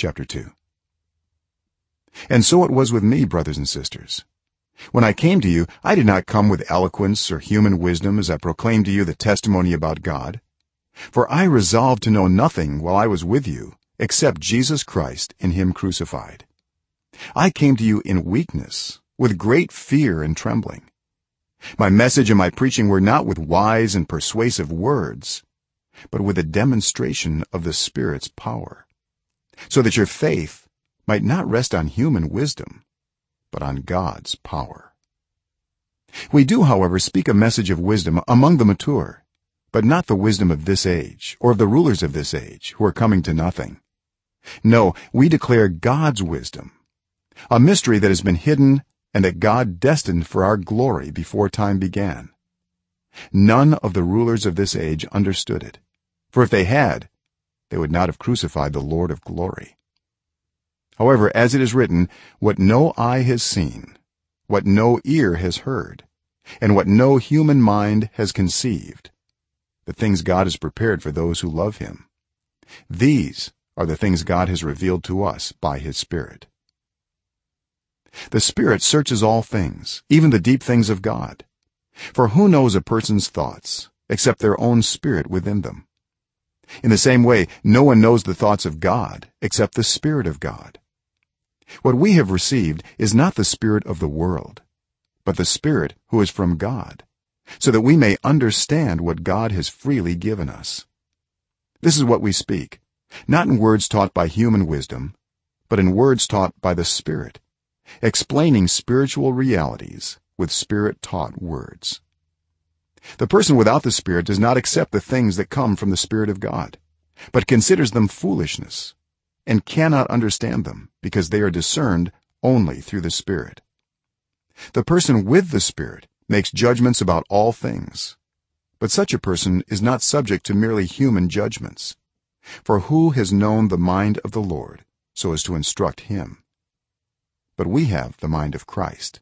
chapter 2 and so it was with me brothers and sisters. When i came to you i did not come with eloquence or human wisdom as i proclaimed to you the testimony about god. For i resolved to know nothing while i was with you except jesus christ and him crucified. I came to you in weakness with great fear and trembling. My message and my preaching were not with wise and persuasive words but with a demonstration of the spirit's power so that your faith might not rest on human wisdom but on god's power. We do however speak a message of wisdom among the mature but not the wisdom of this age or of the rulers of this age who are coming to nothing. No we declare god's wisdom a mystery that has been hidden and that god destined for our glory before time began. None of the rulers of this age understood it for if they had they would not have crucified the lord of glory. However as it is written what no eye has seen what no ear has heard and what no human mind has conceived the things god has prepared for those who love him these are the things god has revealed to us by his spirit. The spirit searches all things even the deep things of god. For who knows a person's thoughts except their own spirit within them in the same way no one knows the thoughts of god except the spirit of god. What we have received is not the spirit of the world but the spirit who is from god so that we may understand what god has freely given us. This is what we speak not in words taught by human wisdom but in words taught by the spirit explaining spiritual realities with spirit taught words the person without the spirit does not accept the things that come from the spirit of god but considers them foolishness and cannot understand them because they are discerned only through the spirit. The person with the spirit makes judgments about all things but such a person is not subject to merely human judgments. For who has known the mind of the lord so as to instruct him? But we have the mind of christ